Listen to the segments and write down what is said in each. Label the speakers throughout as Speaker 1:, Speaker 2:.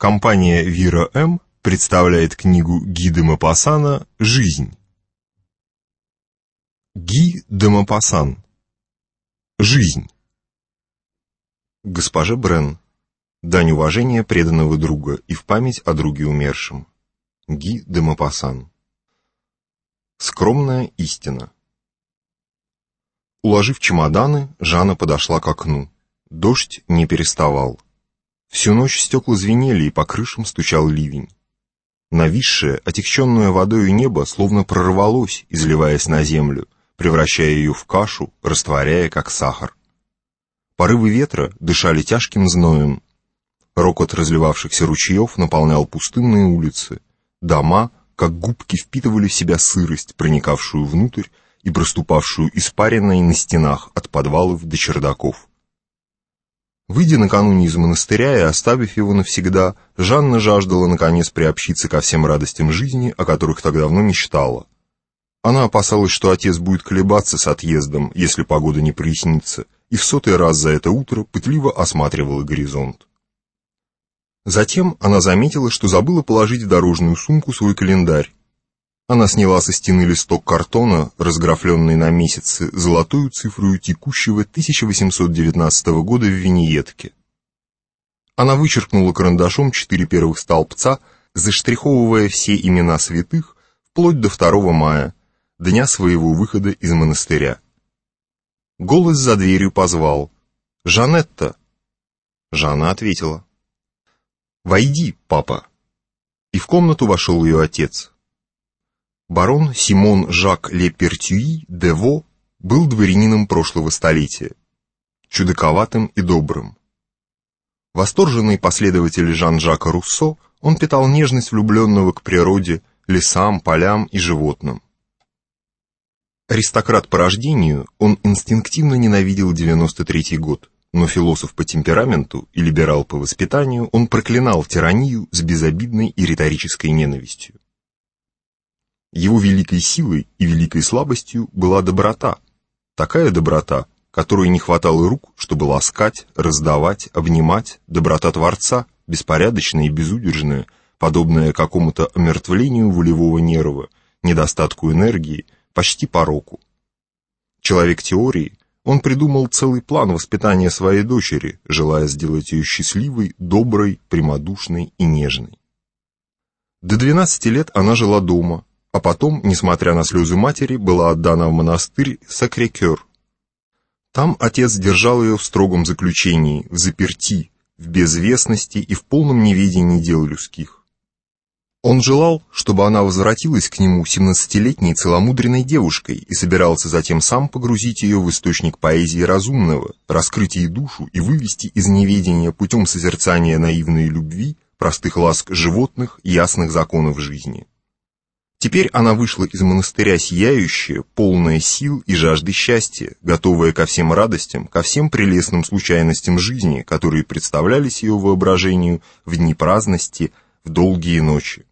Speaker 1: Компания «Вира М.» представляет книгу Ги де Мапассана «Жизнь». Ги де Мапассан. Жизнь. Госпожа Брен. Дань уважения преданного друга и в память о друге умершем. Ги де Мапассан. Скромная истина. Уложив чемоданы, Жанна подошла к окну. Дождь не переставал. Всю ночь стекла звенели, и по крышам стучал ливень. Нависшее, отягченное водою небо словно прорвалось, изливаясь на землю, превращая ее в кашу, растворяя, как сахар. Порывы ветра дышали тяжким зноем. Рокот разливавшихся ручьев наполнял пустынные улицы. Дома, как губки, впитывали в себя сырость, проникавшую внутрь и проступавшую испаренной на стенах от подвалов до чердаков. Выйдя накануне из монастыря и оставив его навсегда, Жанна жаждала наконец приобщиться ко всем радостям жизни, о которых так давно мечтала. Она опасалась, что отец будет колебаться с отъездом, если погода не прояснится, и в сотый раз за это утро пытливо осматривала горизонт. Затем она заметила, что забыла положить в дорожную сумку свой календарь, она сняла со стены листок картона, разграфленный на месяцы, золотую цифру текущего 1819 года в виньетке. Она вычеркнула карандашом четыре первых столбца, заштриховывая все имена святых, вплоть до 2 мая, дня своего выхода из монастыря. Голос за дверью позвал. «Жанетта!» Жанна ответила. «Войди, папа!» И в комнату вошел ее отец. Барон Симон Жак Лепертюи де Во был дворянином прошлого столетия, чудаковатым и добрым. Восторженный последователь Жан-Жака Руссо, он питал нежность влюбленного к природе, лесам, полям и животным. Аристократ по рождению, он инстинктивно ненавидел 93-й год, но философ по темпераменту и либерал по воспитанию, он проклинал тиранию с безобидной и риторической ненавистью. Его великой силой и великой слабостью была доброта. Такая доброта, которой не хватало рук, чтобы ласкать, раздавать, обнимать, доброта Творца, беспорядочная и безудержная, подобная какому-то омертвлению волевого нерва, недостатку энергии, почти пороку. Человек теории, он придумал целый план воспитания своей дочери, желая сделать ее счастливой, доброй, прямодушной и нежной. До 12 лет она жила дома, а потом, несмотря на слезы матери, была отдана в монастырь Сакрекер. Там отец держал ее в строгом заключении, в заперти, в безвестности и в полном неведении дел людских. Он желал, чтобы она возвратилась к нему семнадцатилетней целомудренной девушкой и собирался затем сам погрузить ее в источник поэзии разумного, раскрыть ей душу и вывести из неведения путем созерцания наивной любви, простых ласк животных, ясных законов жизни. Теперь она вышла из монастыря сияющая, полная сил и жажды счастья, готовая ко всем радостям, ко всем прелестным случайностям жизни, которые представлялись ее воображению в дни праздности, в долгие ночи.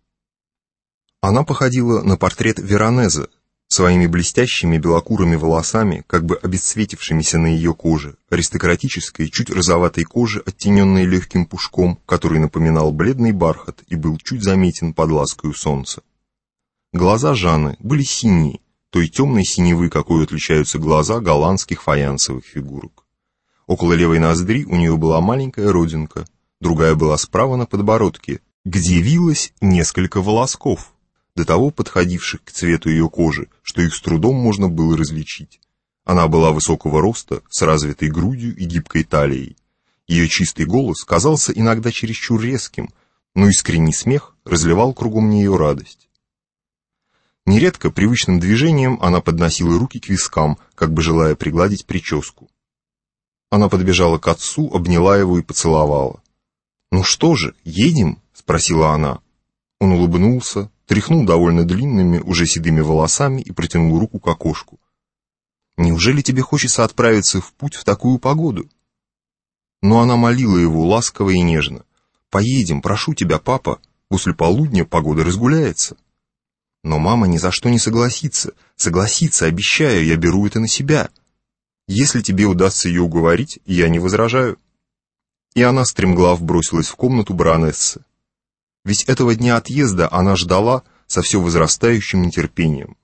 Speaker 1: Она походила на портрет Веронеза, своими блестящими белокурыми волосами, как бы обесцветившимися на ее коже, аристократической, чуть розоватой кожи, оттененной легким пушком, который напоминал бледный бархат и был чуть заметен под ласкою солнца. Глаза Жанны были синие, той темной синевы, какой отличаются глаза голландских фаянсовых фигурок. Около левой ноздри у нее была маленькая родинка, другая была справа на подбородке, где вилось несколько волосков, до того подходивших к цвету ее кожи, что их с трудом можно было различить. Она была высокого роста, с развитой грудью и гибкой талией. Ее чистый голос казался иногда чересчур резким, но искренний смех разливал кругом нее радость. Нередко привычным движением она подносила руки к вискам, как бы желая пригладить прическу. Она подбежала к отцу, обняла его и поцеловала. «Ну что же, едем?» — спросила она. Он улыбнулся, тряхнул довольно длинными, уже седыми волосами и протянул руку к окошку. «Неужели тебе хочется отправиться в путь в такую погоду?» Но она молила его ласково и нежно. «Поедем, прошу тебя, папа, после полудня погода разгуляется». Но мама ни за что не согласится. Согласится, обещаю, я беру это на себя. Если тебе удастся ее уговорить, я не возражаю. И она стремглав бросилась в комнату баронессы. Ведь этого дня отъезда она ждала со все возрастающим нетерпением.